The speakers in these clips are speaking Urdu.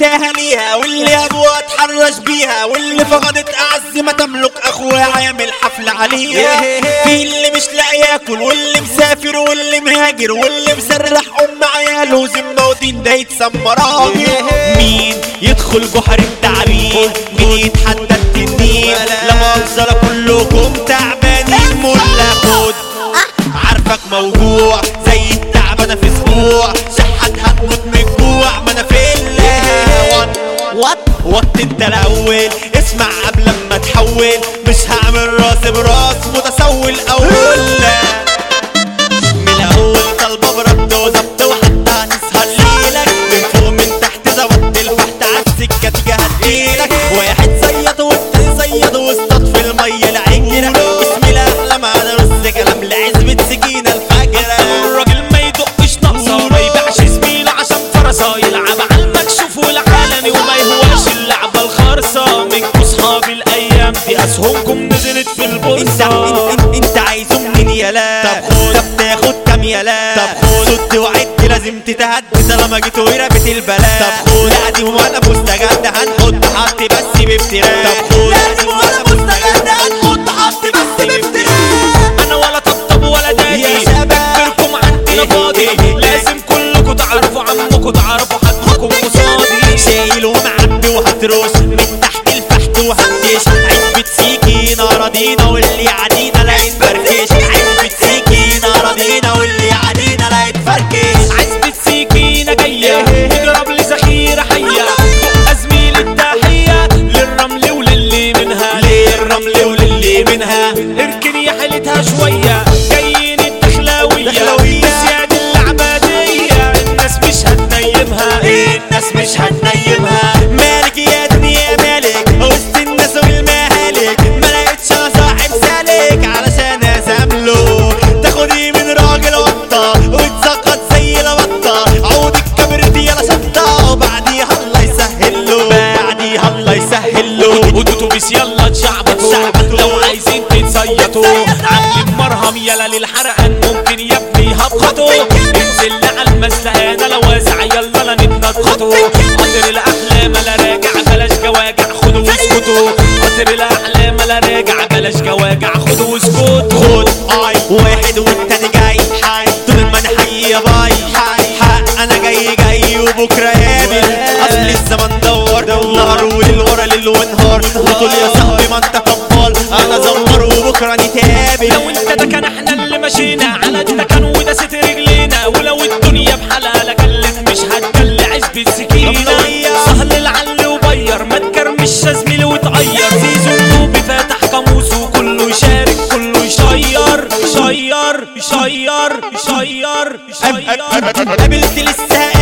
سابتها ليها واللي ابوها اتحرش بيها واللي فقدت اعز ما تملك اخوها عامل حفلة عليها. في اللي مش لاقي ياكل واللي مسافر واللي مهاجر واللي مسرح ام عياله ذمة ودين ده يتسمى راجل مين يدخل جحر التعبين مين يتحدى التنين لما انزل كلكم تعبانين. ملا خد عارفك موجوع زي التعبانة في اسبوع شحت هتموت وات وات انت الاول اسمع قبل ما تحول. مش هعمل راس براس متسول اول من الاول طالبه برد وظبط وحتى هتسهر ليلك. من فوق من تحت زودت الفحت على السكه تيجي ايدك واحد زيط والتاني زيط لازم تتهدي طالما جيت ورقبت البلاء طب خد دي وانا مستجد هنحط حط بس بافتراء طب خد دي وانا مستجد هنحط حط بس يلا للحرقان ممكن يا ابني انزل على المزلقانة لو واسع يلا لا نتنططوا قطر الاحلام لا راجع بلاش جواجع خدوا واسكتوا. قطر الاحلام لا راجع بلاش جواجع خدوا واسكتوا. خد اي واحد والتاني جاي حي طول ما انا حي يا باي. حي حق انا جاي جاي وبكره قابل اصل الزمن دور نهار وليل ورا ليل ونهار وتقول يا صاحبي ما انت طبال انا زمر وبكره نتقابل. يا زميلي وتغير. زيزو النوبي فاتح قاموسه كله يشارك، كله يشير يشير يشير يشير يشير. قابلت لسه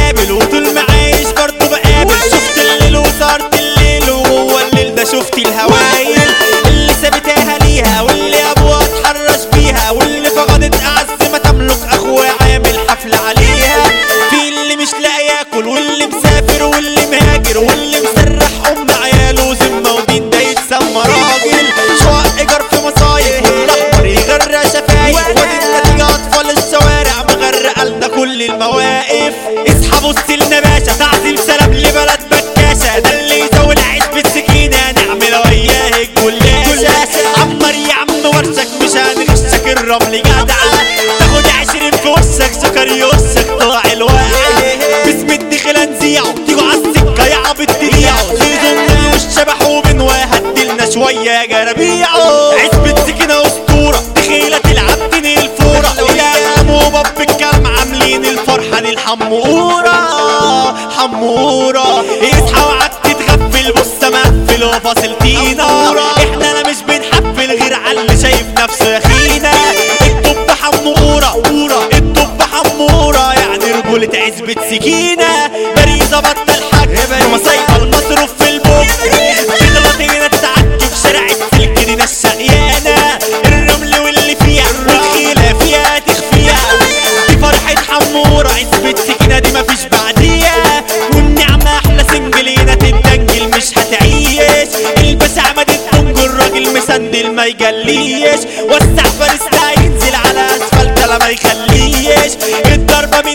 الرمل جدعة تاخد عشرين في وشك سكر يوشك طلع الواقع باسم الدخل نزيعه تيجوا عالسكة يا عبد تبيعه زيزو والشبح ومن وهدلنا شوية يا جرابيعه عزبة سكينة اسطورة دخيلة تلعب تنهي الفورة يا موبب بالكلام عاملين الفرحة دي الحمورة حمورة اصحى وعدت تغفل بص مقفل وفاصل طينة احنا لا مش بنحفل غير على اللي شايف نفسه يعني عزبة سكينة باريزة بطل حاج ومصايبة المصروف في البوك تغلط هنا تتعك في شارع السلك دي ناس شقيانة الرمل واللي فيها والخيلة فيها تخفيها دي فرحة حمورة عزبة سكينة دي مفيش بعديها والنعمة أحلى سنجلينة تتدنجل مش هتعيش. البس عمد الدنج الراجل مسندل ما يجليش. وسع فارس ينزل على اسفلت لا ما يخليش. الضربة من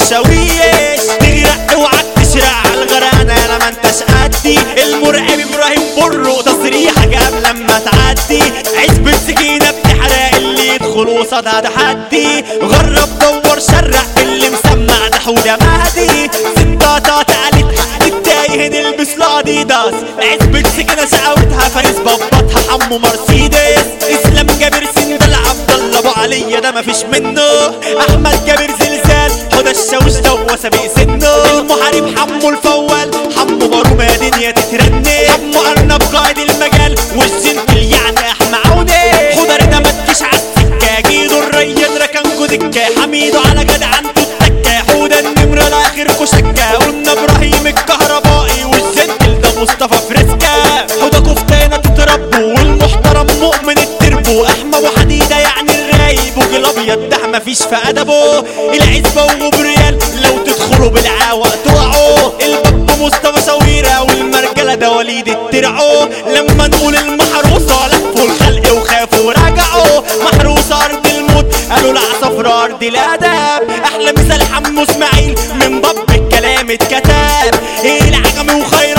السوية تغرق اوعك تسرع الغرقنا لما انت شقدي المرعب ابراهيم برو تصريحك قبل لما تعدي. عزب السكينة بتحرق اللي يدخل وصدها تحدي. غرب دور شرع اللي مسمع دحودة مهدي ستاتا تقلت حق التايه نلبس لاديداس عزب السكينة شقوتها فارس ببطها حمو مرسيدس. اسلام جابر سندل عبد الله ابو علي، ده مفيش منه. احمد جابر الشاوش سنه. المحارب حمو الفول حمو بارو ما دنيا تترني. حمو ارنب قائد المجال والجنتل يعني احمى عوني خضر ده ما تجيش عالسكه جيدو الريان ركنكو دكه حميدو على جدعنته التكه حوده النمرة لاخركو شكه قلنا ابراهيم الكهربائي والجنتل ده مصطفى فريسكا حوده كفتانة تتربوا والمحترم مؤمن التربو احمى وحديدة يعني الرايب وجل ابيض ده مفيش في ادبه العزبة وغبريال تدخلوا بالعاوة تقعوا الباب مستوى شويرة والمرجلة ده وليد الترعو لما نقول المحروسة لفوا الخلق وخافوا رجعوا محروسة أرض الموت. قالوا العصافرة أرض الأدب أحلى مثال حمو إسماعيل من باب الكلام اتكتب. إيه العجمي وخير